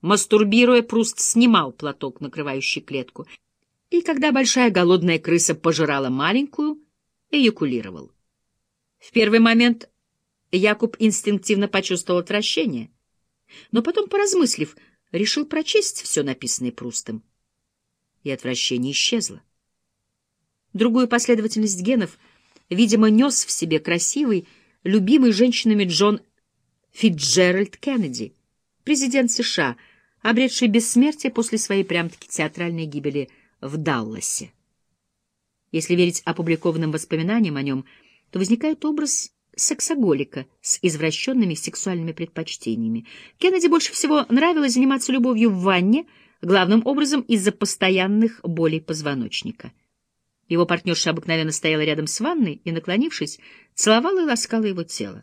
Мастурбируя, Пруст снимал платок, накрывающий клетку, и когда большая голодная крыса пожирала маленькую, эякулировал. В первый момент Якуб инстинктивно почувствовал отвращение, но потом, поразмыслив, решил прочесть все написанное Прустом, и отвращение исчезло. Другую последовательность генов, видимо, нес в себе красивый, любимый женщинами Джон Фитджеральд Кеннеди, президент США, обретший бессмертие после своей прям-таки театральной гибели в Далласе. Если верить опубликованным воспоминаниям о нем, то возникает образ сексоголика с извращенными сексуальными предпочтениями. Кеннеди больше всего нравилось заниматься любовью в ванне, главным образом из-за постоянных болей позвоночника. Его партнерша обыкновенно стояла рядом с ванной и, наклонившись, целовала и ласкала его тело.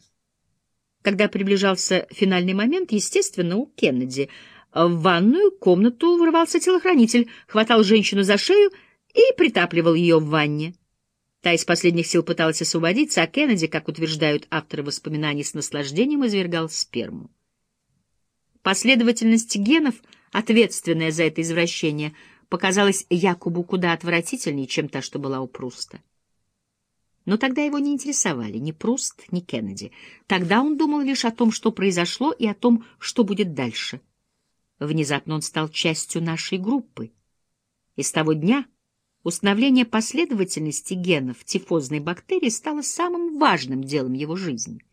Когда приближался финальный момент, естественно, у Кеннеди в ванную комнату врывался телохранитель, хватал женщину за шею и притапливал ее в ванне. Та из последних сил пыталась освободиться, а Кеннеди, как утверждают авторы воспоминаний, с наслаждением извергал сперму. Последовательность генов, ответственная за это извращение, показалась Якубу куда отвратительнее, чем та, что была у Пруста. Но тогда его не интересовали ни Пруст, ни Кеннеди. Тогда он думал лишь о том, что произошло, и о том, что будет дальше. Внезапно он стал частью нашей группы. И с того дня установление последовательности генов тифозной бактерии стало самым важным делом его жизни.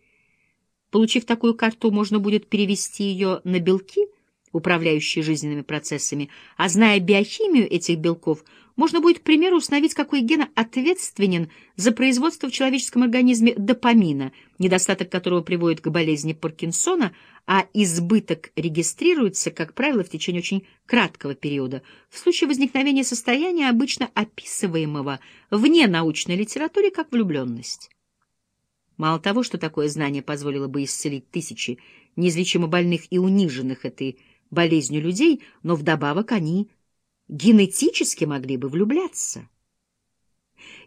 Получив такую карту, можно будет перевести ее на белки — управляющие жизненными процессами, а зная биохимию этих белков, можно будет, к примеру, установить, какой ген ответственен за производство в человеческом организме допамина, недостаток которого приводит к болезни Паркинсона, а избыток регистрируется, как правило, в течение очень краткого периода, в случае возникновения состояния, обычно описываемого вне научной литературе как влюбленность. Мало того, что такое знание позволило бы исцелить тысячи неизлечимо больных и униженных этой болезнью людей, но вдобавок они генетически могли бы влюбляться.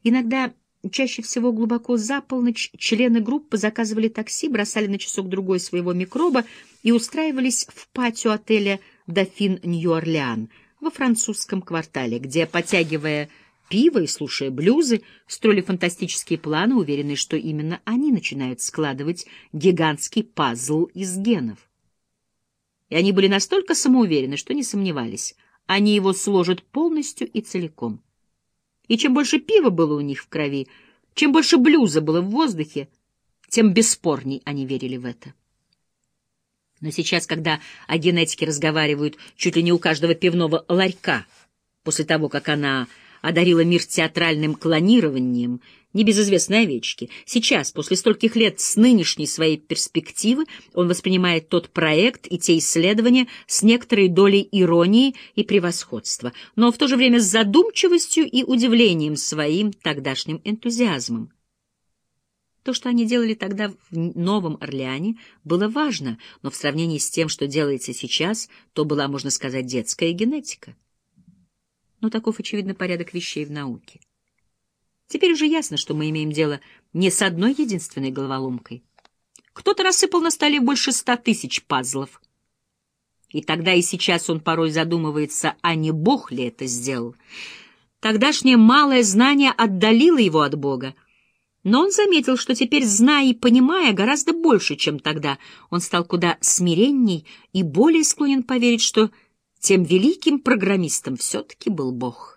Иногда, чаще всего глубоко за полночь, члены группы заказывали такси, бросали на часок-другой своего микроба и устраивались в патио отеля «Дофин Нью-Орлеан» во французском квартале, где, потягивая пиво и слушая блюзы, строили фантастические планы, уверенные, что именно они начинают складывать гигантский пазл из генов. И они были настолько самоуверены, что не сомневались, они его сложат полностью и целиком. И чем больше пива было у них в крови, чем больше блюза было в воздухе, тем бесспорней они верили в это. Но сейчас, когда о генетике разговаривают чуть ли не у каждого пивного ларька, после того, как она одарила мир театральным клонированием, небезызвестной овечки. Сейчас, после стольких лет с нынешней своей перспективы, он воспринимает тот проект и те исследования с некоторой долей иронии и превосходства, но в то же время с задумчивостью и удивлением своим тогдашним энтузиазмом. То, что они делали тогда в Новом Орлеане, было важно, но в сравнении с тем, что делается сейчас, то была, можно сказать, детская генетика. Но таков, очевидно, порядок вещей в науке. Теперь уже ясно, что мы имеем дело не с одной единственной головоломкой. Кто-то рассыпал на столе больше ста тысяч пазлов. И тогда и сейчас он порой задумывается, а не Бог ли это сделал. Тогдашнее малое знание отдалило его от Бога. Но он заметил, что теперь, зная и понимая гораздо больше, чем тогда, он стал куда смиренней и более склонен поверить, что тем великим программистом все-таки был Бог.